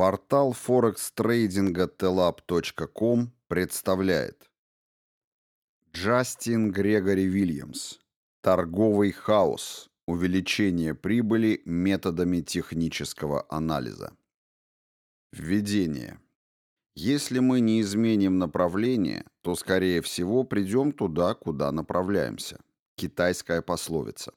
Портал форекс-трейдинга telab.com представляет Джастин Грегори Вильямс Торговый хаос. Увеличение прибыли методами технического анализа. Введение. Если мы не изменим направление, то, скорее всего, придем туда, куда направляемся. Китайская пословица.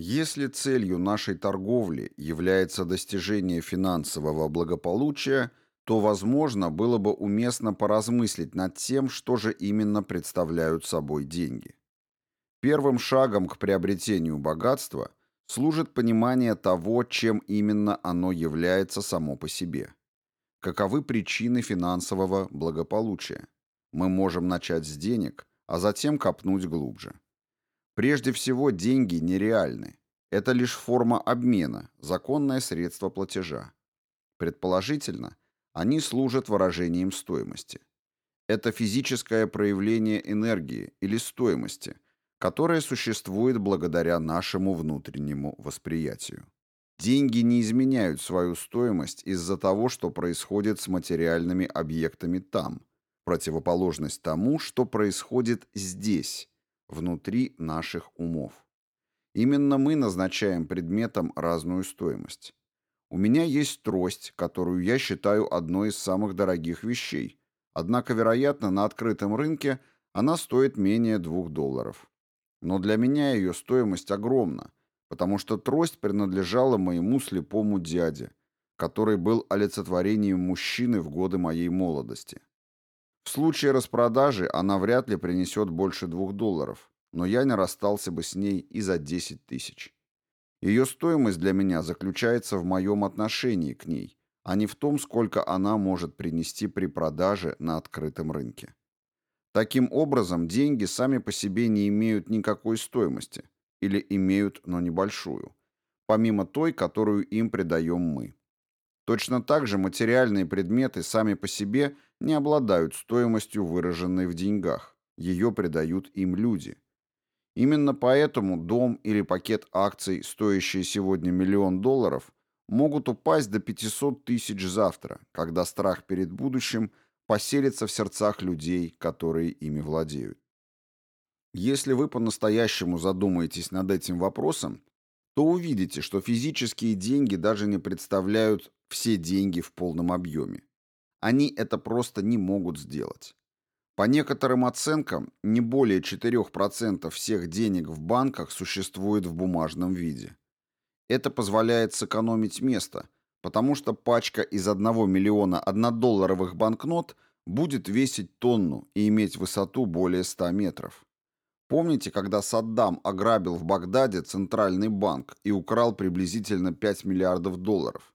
Если целью нашей торговли является достижение финансового благополучия, то, возможно, было бы уместно поразмыслить над тем, что же именно представляют собой деньги. Первым шагом к приобретению богатства служит понимание того, чем именно оно является само по себе. Каковы причины финансового благополучия? Мы можем начать с денег, а затем копнуть глубже. Прежде всего, деньги нереальны. Это лишь форма обмена, законное средство платежа. Предположительно, они служат выражением стоимости. Это физическое проявление энергии или стоимости, которое существует благодаря нашему внутреннему восприятию. Деньги не изменяют свою стоимость из-за того, что происходит с материальными объектами там, противоположность тому, что происходит здесь, внутри наших умов. Именно мы назначаем предметам разную стоимость. У меня есть трость, которую я считаю одной из самых дорогих вещей, однако, вероятно, на открытом рынке она стоит менее двух долларов. Но для меня ее стоимость огромна, потому что трость принадлежала моему слепому дяде, который был олицетворением мужчины в годы моей молодости. В случае распродажи она вряд ли принесет больше двух долларов, но я не расстался бы с ней и за 10 тысяч. Ее стоимость для меня заключается в моем отношении к ней, а не в том, сколько она может принести при продаже на открытом рынке. Таким образом, деньги сами по себе не имеют никакой стоимости, или имеют, но небольшую, помимо той, которую им придаем мы. Точно так же материальные предметы сами по себе не обладают стоимостью, выраженной в деньгах. Ее придают им люди. Именно поэтому дом или пакет акций, стоящие сегодня миллион долларов, могут упасть до 500 тысяч завтра, когда страх перед будущим поселится в сердцах людей, которые ими владеют. Если вы по-настоящему задумаетесь над этим вопросом, то увидите, что физические деньги даже не представляют все деньги в полном объеме. Они это просто не могут сделать. По некоторым оценкам, не более 4% всех денег в банках существует в бумажном виде. Это позволяет сэкономить место, потому что пачка из 1 миллиона однодолларовых банкнот будет весить тонну и иметь высоту более 100 метров. Помните, когда Саддам ограбил в Багдаде центральный банк и украл приблизительно 5 миллиардов долларов?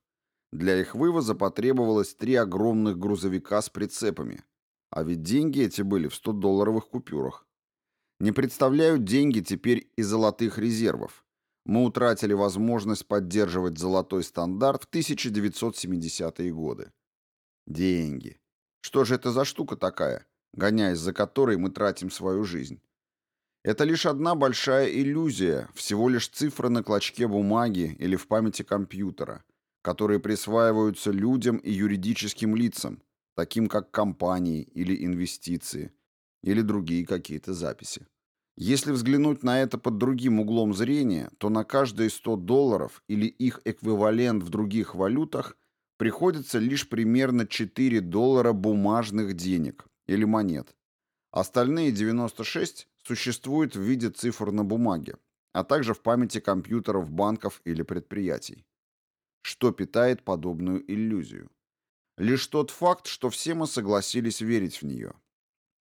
Для их вывоза потребовалось три огромных грузовика с прицепами – а ведь деньги эти были в 100-долларовых купюрах. Не представляют деньги теперь и золотых резервов. Мы утратили возможность поддерживать золотой стандарт в 1970-е годы. Деньги. Что же это за штука такая, гоняясь за которой мы тратим свою жизнь? Это лишь одна большая иллюзия, всего лишь цифры на клочке бумаги или в памяти компьютера, которые присваиваются людям и юридическим лицам, таким как компании или инвестиции, или другие какие-то записи. Если взглянуть на это под другим углом зрения, то на каждые 100 долларов или их эквивалент в других валютах приходится лишь примерно 4 доллара бумажных денег или монет. Остальные 96 существуют в виде цифр на бумаге, а также в памяти компьютеров банков или предприятий. Что питает подобную иллюзию? Лишь тот факт, что все мы согласились верить в нее.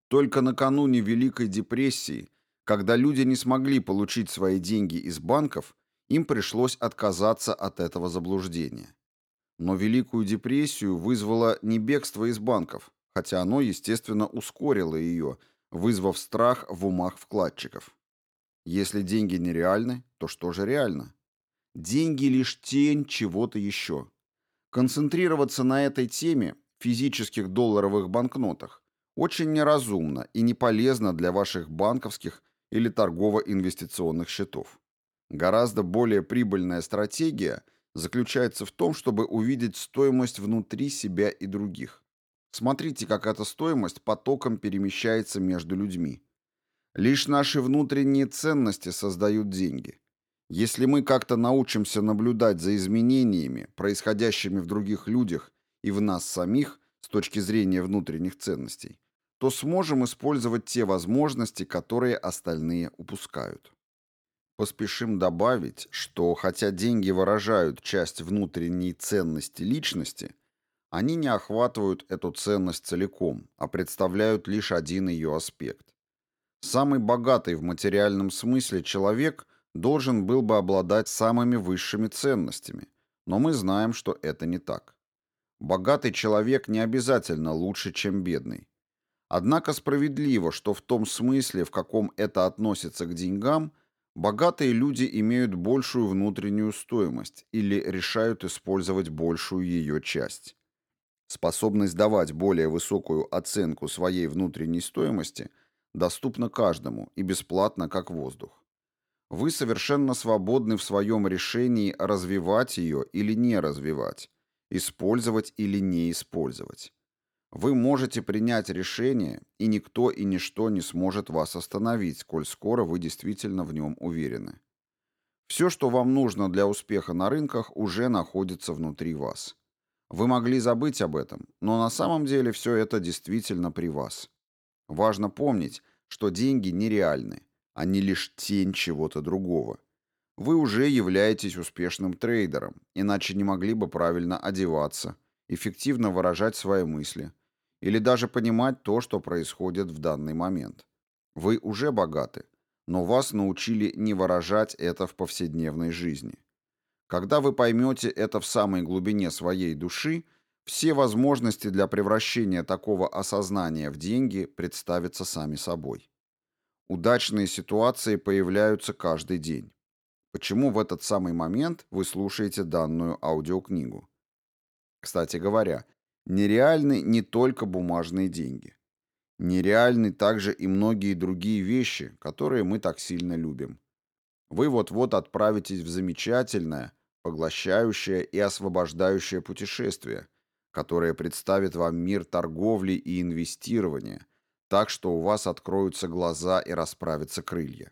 Только накануне Великой депрессии, когда люди не смогли получить свои деньги из банков, им пришлось отказаться от этого заблуждения. Но Великую депрессию вызвало не бегство из банков, хотя оно, естественно, ускорило ее, вызвав страх в умах вкладчиков. Если деньги нереальны, то что же реально? Деньги лишь тень чего-то еще. Концентрироваться на этой теме, физических долларовых банкнотах, очень неразумно и не полезно для ваших банковских или торгово-инвестиционных счетов. Гораздо более прибыльная стратегия заключается в том, чтобы увидеть стоимость внутри себя и других. Смотрите, как эта стоимость потоком перемещается между людьми. Лишь наши внутренние ценности создают деньги. Если мы как-то научимся наблюдать за изменениями, происходящими в других людях и в нас самих с точки зрения внутренних ценностей, то сможем использовать те возможности, которые остальные упускают. Поспешим добавить, что хотя деньги выражают часть внутренней ценности личности, они не охватывают эту ценность целиком, а представляют лишь один ее аспект. Самый богатый в материальном смысле человек должен был бы обладать самыми высшими ценностями, но мы знаем, что это не так. Богатый человек не обязательно лучше, чем бедный. Однако справедливо, что в том смысле, в каком это относится к деньгам, богатые люди имеют большую внутреннюю стоимость или решают использовать большую ее часть. Способность давать более высокую оценку своей внутренней стоимости доступна каждому и бесплатно, как воздух. Вы совершенно свободны в своем решении развивать ее или не развивать, использовать или не использовать. Вы можете принять решение, и никто и ничто не сможет вас остановить, коль скоро вы действительно в нем уверены. Все, что вам нужно для успеха на рынках, уже находится внутри вас. Вы могли забыть об этом, но на самом деле все это действительно при вас. Важно помнить, что деньги нереальны, они лишь тень чего-то другого. Вы уже являетесь успешным трейдером, иначе не могли бы правильно одеваться, эффективно выражать свои мысли – или даже понимать то, что происходит в данный момент. Вы уже богаты, но вас научили не выражать это в повседневной жизни. Когда вы поймете это в самой глубине своей души, все возможности для превращения такого осознания в деньги представятся сами собой. Удачные ситуации появляются каждый день. Почему в этот самый момент вы слушаете данную аудиокнигу? Кстати говоря, Нереальны не только бумажные деньги. Нереальны также и многие другие вещи, которые мы так сильно любим. Вы вот-вот отправитесь в замечательное, поглощающее и освобождающее путешествие, которое представит вам мир торговли и инвестирования, так что у вас откроются глаза и расправятся крылья.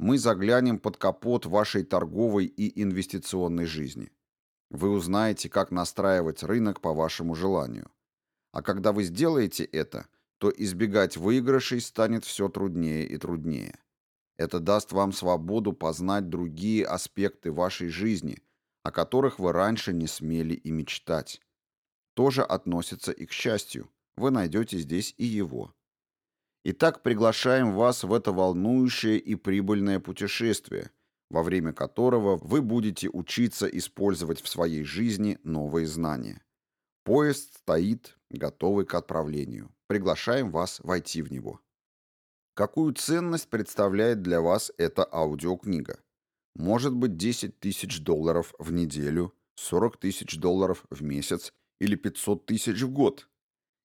Мы заглянем под капот вашей торговой и инвестиционной жизни. Вы узнаете, как настраивать рынок по вашему желанию. А когда вы сделаете это, то избегать выигрышей станет все труднее и труднее. Это даст вам свободу познать другие аспекты вашей жизни, о которых вы раньше не смели и мечтать. Тоже относится и к счастью. Вы найдете здесь и его. Итак, приглашаем вас в это волнующее и прибыльное путешествие – во время которого вы будете учиться использовать в своей жизни новые знания. Поезд стоит, готовый к отправлению. Приглашаем вас войти в него. Какую ценность представляет для вас эта аудиокнига? Может быть 10 тысяч долларов в неделю, 40 тысяч долларов в месяц или 500 тысяч в год.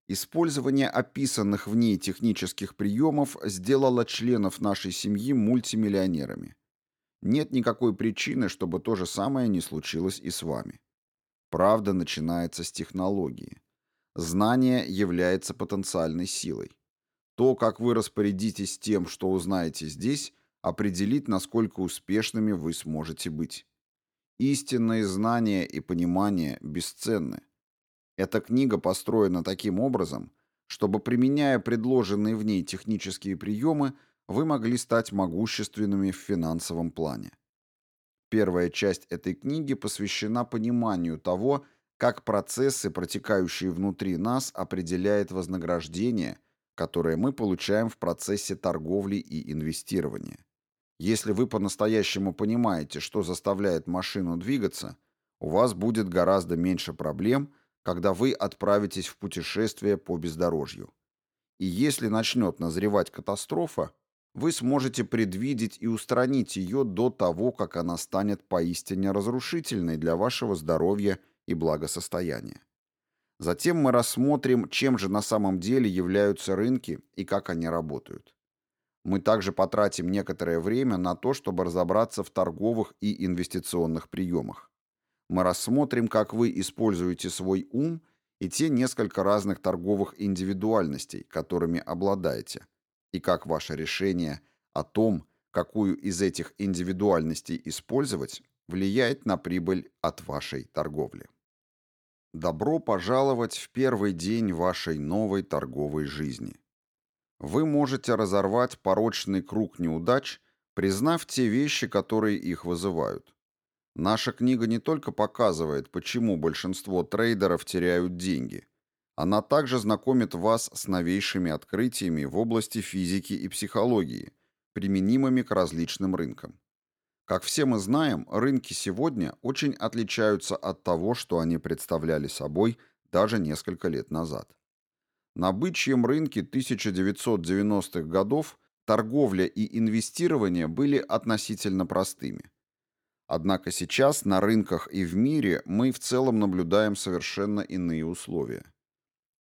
Использование описанных в ней технических приемов сделало членов нашей семьи мультимиллионерами. Нет никакой причины, чтобы то же самое не случилось и с вами. Правда начинается с технологии. Знание является потенциальной силой. То, как вы распорядитесь тем, что узнаете здесь, определит, насколько успешными вы сможете быть. Истинные знания и понимание бесценны. Эта книга построена таким образом, чтобы, применяя предложенные в ней технические приемы, вы могли стать могущественными в финансовом плане. Первая часть этой книги посвящена пониманию того, как процессы, протекающие внутри нас, определяет вознаграждение, которое мы получаем в процессе торговли и инвестирования. Если вы по-настоящему понимаете, что заставляет машину двигаться, у вас будет гораздо меньше проблем, когда вы отправитесь в путешествие по бездорожью. И если начнет назревать катастрофа, вы сможете предвидеть и устранить ее до того, как она станет поистине разрушительной для вашего здоровья и благосостояния. Затем мы рассмотрим, чем же на самом деле являются рынки и как они работают. Мы также потратим некоторое время на то, чтобы разобраться в торговых и инвестиционных приемах. Мы рассмотрим, как вы используете свой ум и те несколько разных торговых индивидуальностей, которыми обладаете, и как ваше решение о том, какую из этих индивидуальностей использовать, влияет на прибыль от вашей торговли. Добро пожаловать в первый день вашей новой торговой жизни. Вы можете разорвать порочный круг неудач, признав те вещи, которые их вызывают. Наша книга не только показывает, почему большинство трейдеров теряют деньги. Она также знакомит вас с новейшими открытиями в области физики и психологии, применимыми к различным рынкам. Как все мы знаем, рынки сегодня очень отличаются от того, что они представляли собой даже несколько лет назад. На бычьем рынке 1990-х годов торговля и инвестирование были относительно простыми. Однако сейчас на рынках и в мире мы в целом наблюдаем совершенно иные условия.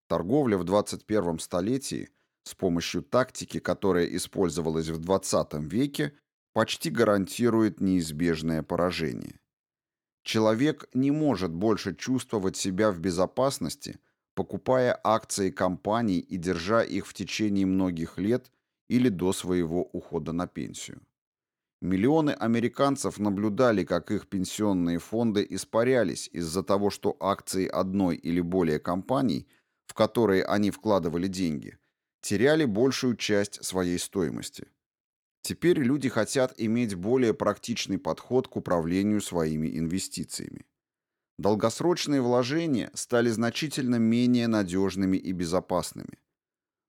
Торговля в 21 столетии с помощью тактики, которая использовалась в 20 веке, почти гарантирует неизбежное поражение. Человек не может больше чувствовать себя в безопасности, покупая акции компаний и держа их в течение многих лет или до своего ухода на пенсию. Миллионы американцев наблюдали, как их пенсионные фонды испарялись из-за того, что акции одной или более компаний, в которые они вкладывали деньги, теряли большую часть своей стоимости. Теперь люди хотят иметь более практичный подход к управлению своими инвестициями. Долгосрочные вложения стали значительно менее надежными и безопасными.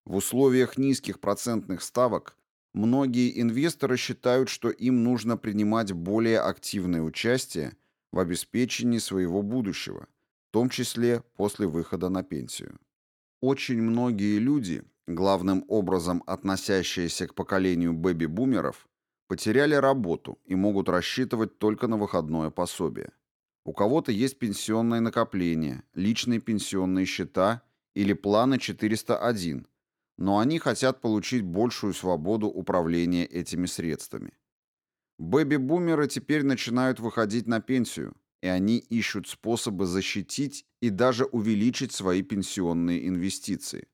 В условиях низких процентных ставок многие инвесторы считают, что им нужно принимать более активное участие в обеспечении своего будущего, в том числе после выхода на пенсию. Очень многие люди главным образом относящиеся к поколению бэби-бумеров, потеряли работу и могут рассчитывать только на выходное пособие. У кого-то есть пенсионные накопления, личные пенсионные счета или планы 401, но они хотят получить большую свободу управления этими средствами. Бэби-бумеры теперь начинают выходить на пенсию, и они ищут способы защитить и даже увеличить свои пенсионные инвестиции.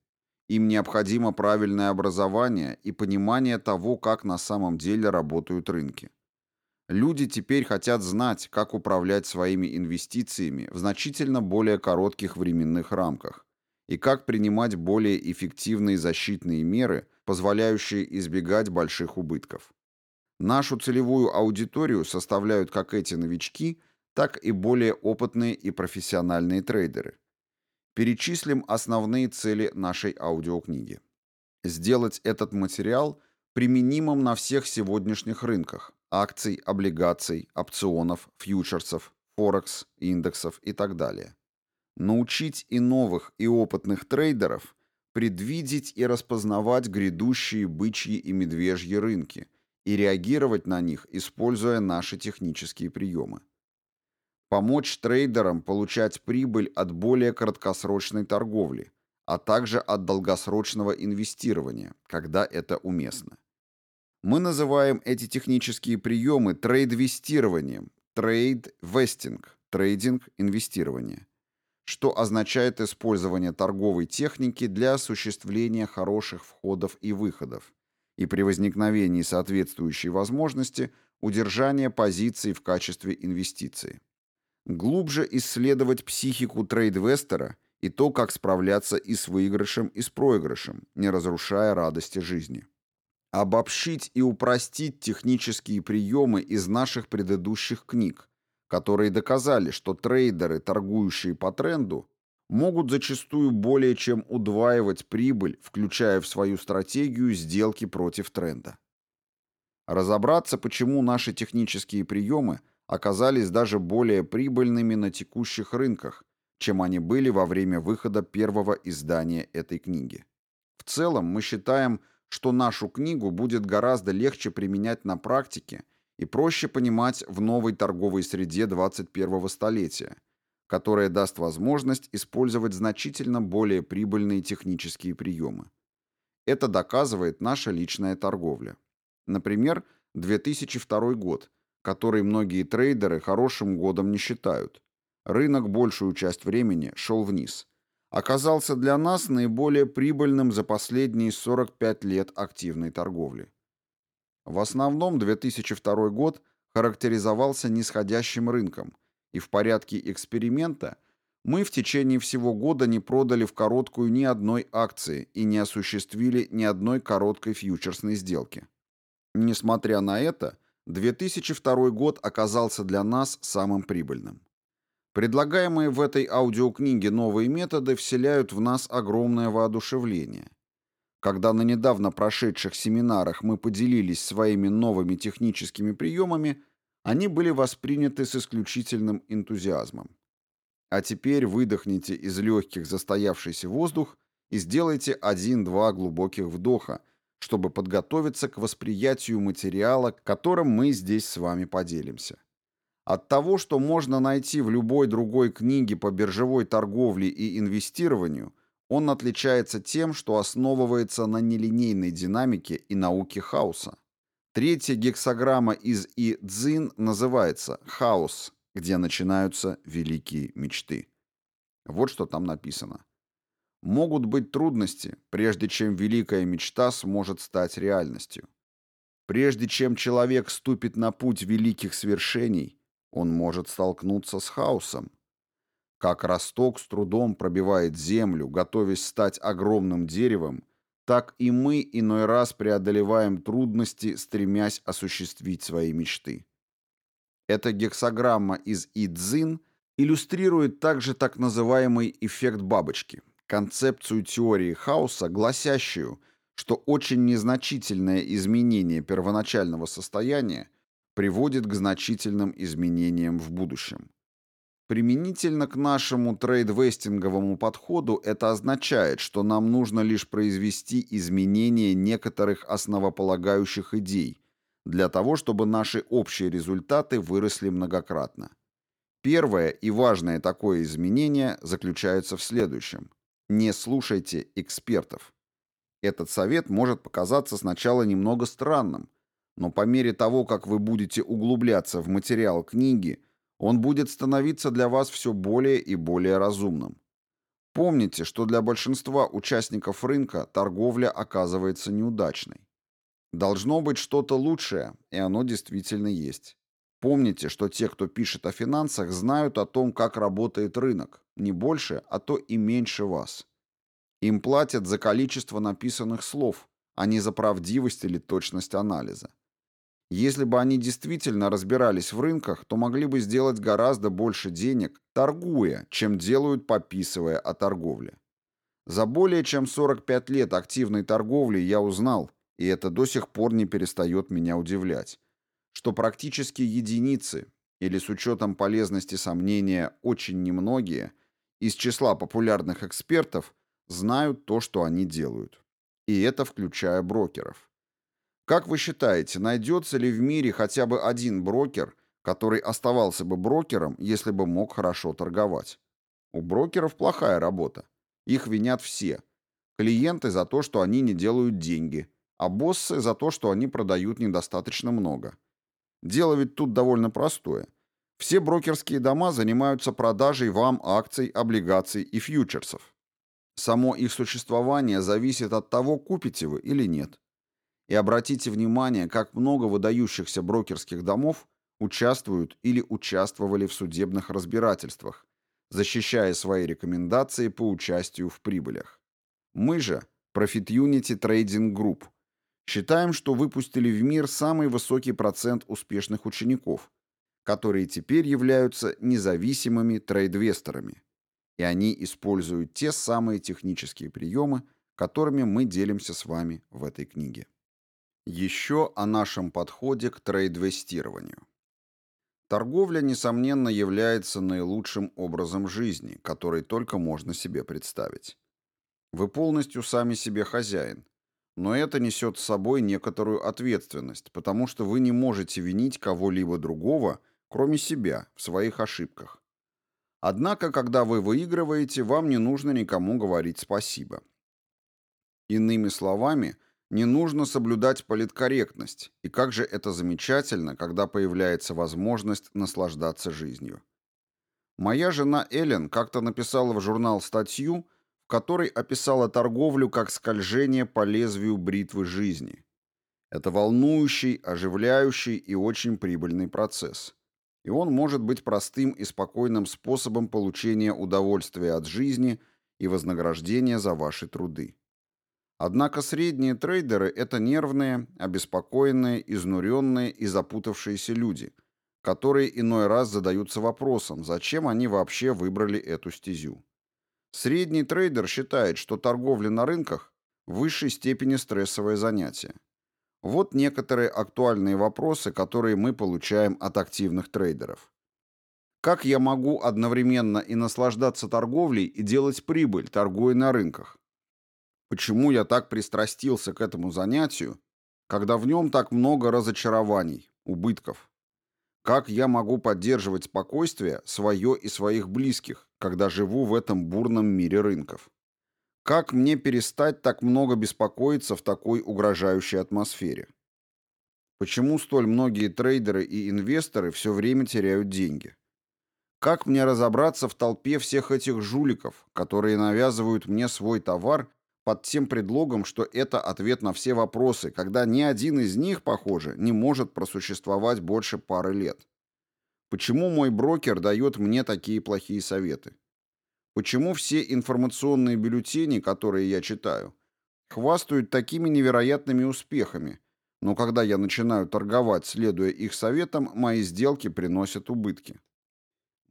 Им необходимо правильное образование и понимание того, как на самом деле работают рынки. Люди теперь хотят знать, как управлять своими инвестициями в значительно более коротких временных рамках и как принимать более эффективные защитные меры, позволяющие избегать больших убытков. Нашу целевую аудиторию составляют как эти новички, так и более опытные и профессиональные трейдеры. Перечислим основные цели нашей аудиокниги. Сделать этот материал применимым на всех сегодняшних рынках – акций, облигаций, опционов, фьючерсов, форекс, индексов и так далее. Научить и новых, и опытных трейдеров предвидеть и распознавать грядущие бычьи и медвежьи рынки и реагировать на них, используя наши технические приемы помочь трейдерам получать прибыль от более краткосрочной торговли, а также от долгосрочного инвестирования, когда это уместно. Мы называем эти технические приемы трейдвестированием, tradevesting, трейдинг-инвестирование, что означает использование торговой техники для осуществления хороших входов и выходов и при возникновении соответствующей возможности удержания позиций в качестве инвестиции глубже исследовать психику трейдвестера и то, как справляться и с выигрышем, и с проигрышем, не разрушая радости жизни. Обобщить и упростить технические приемы из наших предыдущих книг, которые доказали, что трейдеры, торгующие по тренду, могут зачастую более чем удваивать прибыль, включая в свою стратегию сделки против тренда. Разобраться, почему наши технические приемы – оказались даже более прибыльными на текущих рынках, чем они были во время выхода первого издания этой книги. В целом мы считаем, что нашу книгу будет гораздо легче применять на практике и проще понимать в новой торговой среде 21 столетия, которая даст возможность использовать значительно более прибыльные технические приемы. Это доказывает наша личная торговля. Например, 2002 год – который многие трейдеры хорошим годом не считают. рынок большую часть времени шел вниз, оказался для нас наиболее прибыльным за последние 45 лет активной торговли. В основном 2002 год характеризовался нисходящим рынком, и в порядке эксперимента мы в течение всего года не продали в короткую ни одной акции и не осуществили ни одной короткой фьючерсной сделки. Несмотря на это, 2002 год оказался для нас самым прибыльным. Предлагаемые в этой аудиокниге новые методы вселяют в нас огромное воодушевление. Когда на недавно прошедших семинарах мы поделились своими новыми техническими приемами, они были восприняты с исключительным энтузиазмом. А теперь выдохните из легких застоявшийся воздух и сделайте один-два глубоких вдоха, чтобы подготовиться к восприятию материала, которым мы здесь с вами поделимся. От того, что можно найти в любой другой книге по биржевой торговле и инвестированию, он отличается тем, что основывается на нелинейной динамике и науке хаоса. Третья гексограмма из И Цзин называется «Хаос», где начинаются великие мечты. Вот что там написано. Могут быть трудности, прежде чем великая мечта сможет стать реальностью. Прежде чем человек ступит на путь великих свершений, он может столкнуться с хаосом. Как росток с трудом пробивает землю, готовясь стать огромным деревом, так и мы иной раз преодолеваем трудности, стремясь осуществить свои мечты. Эта гексограмма из Идзин иллюстрирует также так называемый эффект бабочки – концепцию теории хаоса, гласящую, что очень незначительное изменение первоначального состояния приводит к значительным изменениям в будущем. Применительно к нашему трейдвестинговому подходу это означает, что нам нужно лишь произвести изменения некоторых основополагающих идей для того, чтобы наши общие результаты выросли многократно. Первое и важное такое изменение заключается в следующем. Не слушайте экспертов. Этот совет может показаться сначала немного странным, но по мере того, как вы будете углубляться в материал книги, он будет становиться для вас все более и более разумным. Помните, что для большинства участников рынка торговля оказывается неудачной. Должно быть что-то лучшее, и оно действительно есть. Помните, что те, кто пишет о финансах, знают о том, как работает рынок, не больше, а то и меньше вас. Им платят за количество написанных слов, а не за правдивость или точность анализа. Если бы они действительно разбирались в рынках, то могли бы сделать гораздо больше денег, торгуя, чем делают, пописывая о торговле. За более чем 45 лет активной торговли я узнал, и это до сих пор не перестает меня удивлять, что практически единицы, или с учетом полезности сомнения очень немногие, из числа популярных экспертов знают то, что они делают. И это включая брокеров. Как вы считаете, найдется ли в мире хотя бы один брокер, который оставался бы брокером, если бы мог хорошо торговать? У брокеров плохая работа. Их винят все. Клиенты за то, что они не делают деньги, а боссы за то, что они продают недостаточно много. Дело ведь тут довольно простое. Все брокерские дома занимаются продажей вам акций, облигаций и фьючерсов. Само их существование зависит от того, купите вы или нет. И обратите внимание, как много выдающихся брокерских домов участвуют или участвовали в судебных разбирательствах, защищая свои рекомендации по участию в прибылях. Мы же, Profit Unity Trading Group, считаем, что выпустили в мир самый высокий процент успешных учеников, которые теперь являются независимыми трейдвесторами. И они используют те самые технические приемы, которыми мы делимся с вами в этой книге. Еще о нашем подходе к трейдвестированию. Торговля, несомненно, является наилучшим образом жизни, который только можно себе представить. Вы полностью сами себе хозяин, но это несет с собой некоторую ответственность, потому что вы не можете винить кого-либо другого, кроме себя, в своих ошибках. Однако, когда вы выигрываете, вам не нужно никому говорить спасибо. Иными словами, не нужно соблюдать политкорректность, и как же это замечательно, когда появляется возможность наслаждаться жизнью. Моя жена Эллен как-то написала в журнал статью, в которой описала торговлю как скольжение по лезвию бритвы жизни. Это волнующий, оживляющий и очень прибыльный процесс. И он может быть простым и спокойным способом получения удовольствия от жизни и вознаграждения за ваши труды. Однако средние трейдеры – это нервные, обеспокоенные, изнуренные и запутавшиеся люди, которые иной раз задаются вопросом, зачем они вообще выбрали эту стезю. Средний трейдер считает, что торговля на рынках в высшей степени стрессовое занятие. Вот некоторые актуальные вопросы, которые мы получаем от активных трейдеров. Как я могу одновременно и наслаждаться торговлей и делать прибыль, торгуя на рынках? Почему я так пристрастился к этому занятию, когда в нем так много разочарований, убытков? Как я могу поддерживать спокойствие свое и своих близких, когда живу в этом бурном мире рынков? Как мне перестать так много беспокоиться в такой угрожающей атмосфере? Почему столь многие трейдеры и инвесторы все время теряют деньги? Как мне разобраться в толпе всех этих жуликов, которые навязывают мне свой товар под тем предлогом, что это ответ на все вопросы, когда ни один из них, похоже, не может просуществовать больше пары лет. Почему мой брокер дает мне такие плохие советы? Почему все информационные бюллетени, которые я читаю, хвастают такими невероятными успехами, но когда я начинаю торговать, следуя их советам, мои сделки приносят убытки?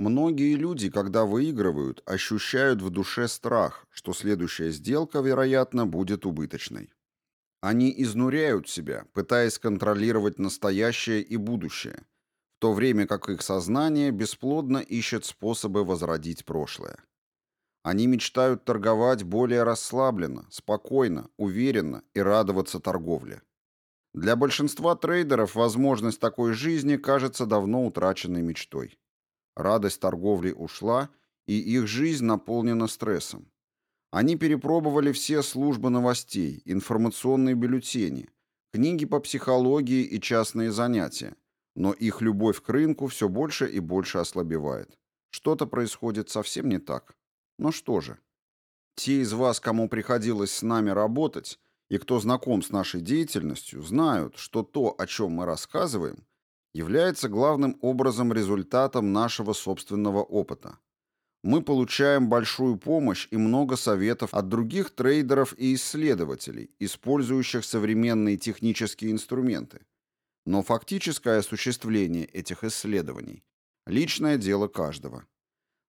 Многие люди, когда выигрывают, ощущают в душе страх, что следующая сделка, вероятно, будет убыточной. Они изнуряют себя, пытаясь контролировать настоящее и будущее, в то время как их сознание бесплодно ищет способы возродить прошлое. Они мечтают торговать более расслабленно, спокойно, уверенно и радоваться торговле. Для большинства трейдеров возможность такой жизни кажется давно утраченной мечтой. Радость торговли ушла, и их жизнь наполнена стрессом. Они перепробовали все службы новостей, информационные бюллетени, книги по психологии и частные занятия, но их любовь к рынку все больше и больше ослабевает. Что-то происходит совсем не так. Но что же? Те из вас, кому приходилось с нами работать, и кто знаком с нашей деятельностью, знают, что то, о чем мы рассказываем, является главным образом результатом нашего собственного опыта. Мы получаем большую помощь и много советов от других трейдеров и исследователей, использующих современные технические инструменты. Но фактическое осуществление этих исследований – личное дело каждого.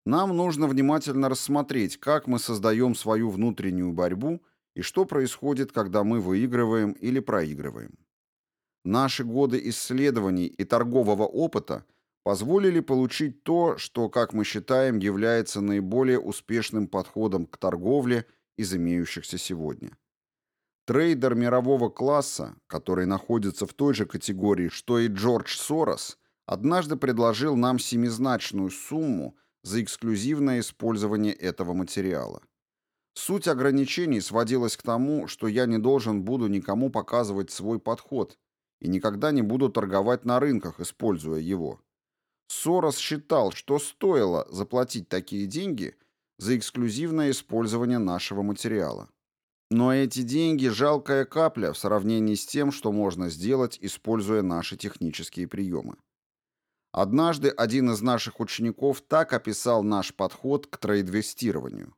Нам нужно внимательно рассмотреть, как мы создаем свою внутреннюю борьбу и что происходит, когда мы выигрываем или проигрываем. Наши годы исследований и торгового опыта позволили получить то, что, как мы считаем, является наиболее успешным подходом к торговле из имеющихся сегодня. Трейдер мирового класса, который находится в той же категории, что и Джордж Сорос, однажды предложил нам семизначную сумму за эксклюзивное использование этого материала. Суть ограничений сводилась к тому, что я не должен буду никому показывать свой подход и никогда не буду торговать на рынках, используя его. Сорос считал, что стоило заплатить такие деньги за эксклюзивное использование нашего материала. Но эти деньги – жалкая капля в сравнении с тем, что можно сделать, используя наши технические приемы. Однажды один из наших учеников так описал наш подход к трейдвестированию.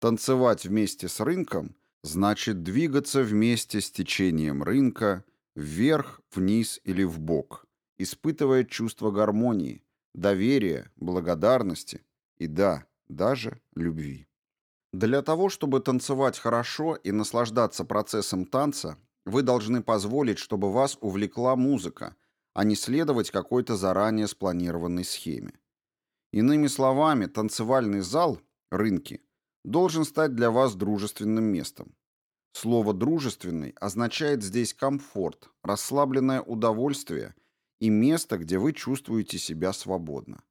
Танцевать вместе с рынком значит двигаться вместе с течением рынка – вверх, вниз или вбок, испытывая чувство гармонии, доверия, благодарности и, да, даже любви. Для того, чтобы танцевать хорошо и наслаждаться процессом танца, вы должны позволить, чтобы вас увлекла музыка, а не следовать какой-то заранее спланированной схеме. Иными словами, танцевальный зал, рынки, должен стать для вас дружественным местом. Слово «дружественный» означает здесь комфорт, расслабленное удовольствие и место, где вы чувствуете себя свободно.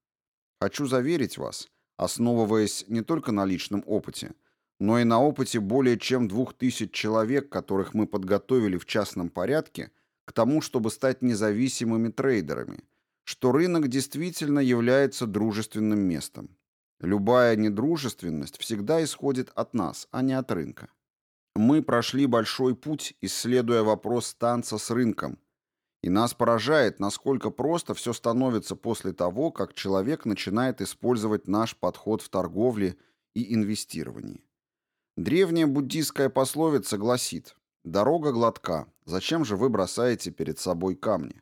Хочу заверить вас, основываясь не только на личном опыте, но и на опыте более чем двух тысяч человек, которых мы подготовили в частном порядке, к тому, чтобы стать независимыми трейдерами, что рынок действительно является дружественным местом. Любая недружественность всегда исходит от нас, а не от рынка. Мы прошли большой путь, исследуя вопрос танца с рынком, и нас поражает, насколько просто все становится после того, как человек начинает использовать наш подход в торговле и инвестировании. Древняя буддийская пословица гласит «Дорога гладка, зачем же вы бросаете перед собой камни?»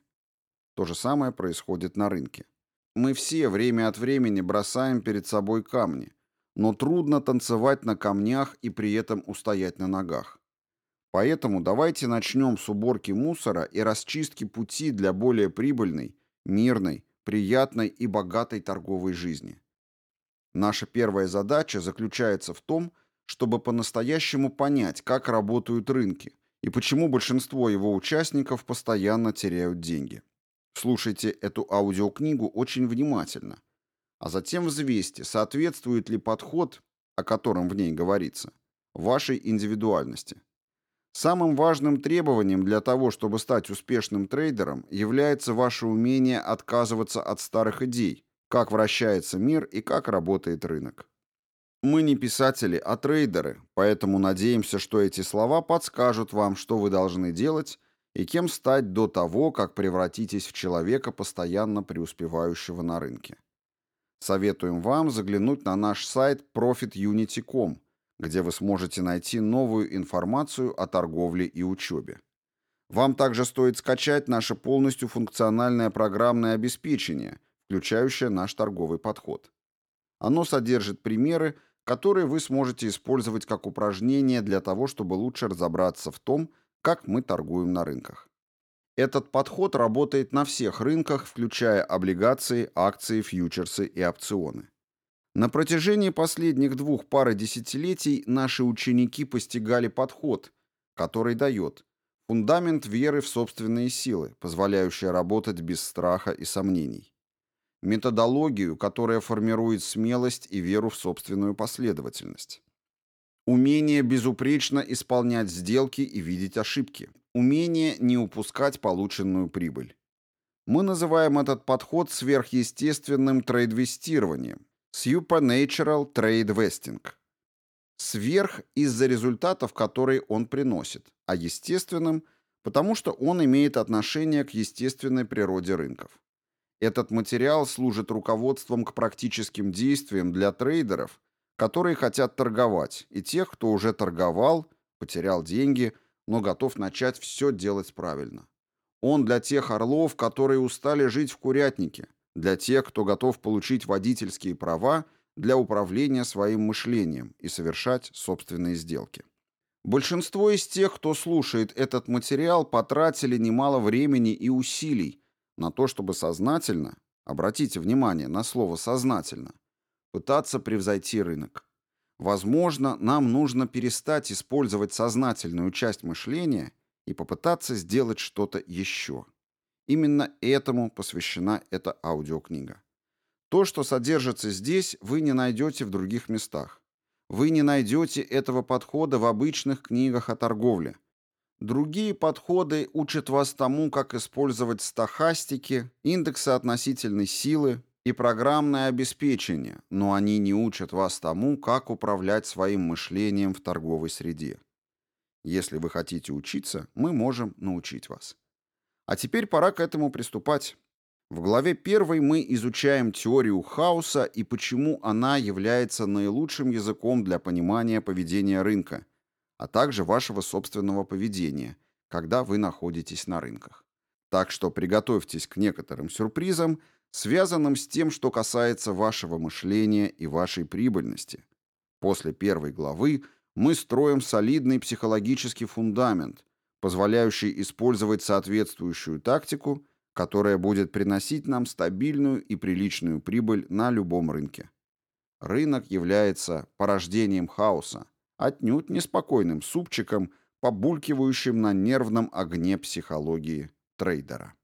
То же самое происходит на рынке. Мы все время от времени бросаем перед собой камни, но трудно танцевать на камнях и при этом устоять на ногах. Поэтому давайте начнем с уборки мусора и расчистки пути для более прибыльной, мирной, приятной и богатой торговой жизни. Наша первая задача заключается в том, чтобы по-настоящему понять, как работают рынки и почему большинство его участников постоянно теряют деньги. Слушайте эту аудиокнигу очень внимательно, а затем взвесьте, соответствует ли подход, о котором в ней говорится, вашей индивидуальности. Самым важным требованием для того, чтобы стать успешным трейдером, является ваше умение отказываться от старых идей, как вращается мир и как работает рынок. Мы не писатели, а трейдеры, поэтому надеемся, что эти слова подскажут вам, что вы должны делать и кем стать до того, как превратитесь в человека, постоянно преуспевающего на рынке. Советуем вам заглянуть на наш сайт profitunity.com, где вы сможете найти новую информацию о торговле и учебе. Вам также стоит скачать наше полностью функциональное программное обеспечение, включающее наш торговый подход. Оно содержит примеры, которые вы сможете использовать как упражнение для того, чтобы лучше разобраться в том, как мы торгуем на рынках. Этот подход работает на всех рынках, включая облигации, акции, фьючерсы и опционы. На протяжении последних двух пары десятилетий наши ученики постигали подход, который дает фундамент веры в собственные силы, позволяющий работать без страха и сомнений методологию, которая формирует смелость и веру в собственную последовательность. Умение безупречно исполнять сделки и видеть ошибки. Умение не упускать полученную прибыль. Мы называем этот подход сверхъестественным трейдвестированием, supernatural trade vesting. Сверх из-за результатов, которые он приносит, а естественным, потому что он имеет отношение к естественной природе рынков. Этот материал служит руководством к практическим действиям для трейдеров, которые хотят торговать, и тех, кто уже торговал, потерял деньги, но готов начать все делать правильно. Он для тех орлов, которые устали жить в курятнике, для тех, кто готов получить водительские права для управления своим мышлением и совершать собственные сделки. Большинство из тех, кто слушает этот материал, потратили немало времени и усилий, на то, чтобы сознательно, обратите внимание на слово «сознательно», пытаться превзойти рынок. Возможно, нам нужно перестать использовать сознательную часть мышления и попытаться сделать что-то еще. Именно этому посвящена эта аудиокнига. То, что содержится здесь, вы не найдете в других местах. Вы не найдете этого подхода в обычных книгах о торговле, Другие подходы учат вас тому, как использовать стохастики, индексы относительной силы и программное обеспечение, но они не учат вас тому, как управлять своим мышлением в торговой среде. Если вы хотите учиться, мы можем научить вас. А теперь пора к этому приступать. В главе 1 мы изучаем теорию хаоса и почему она является наилучшим языком для понимания поведения рынка – а также вашего собственного поведения, когда вы находитесь на рынках. Так что приготовьтесь к некоторым сюрпризам, связанным с тем, что касается вашего мышления и вашей прибыльности. После первой главы мы строим солидный психологический фундамент, позволяющий использовать соответствующую тактику, которая будет приносить нам стабильную и приличную прибыль на любом рынке. Рынок является порождением хаоса, отнюдь неспокойным супчиком, побулькивающим на нервном огне психологии трейдера.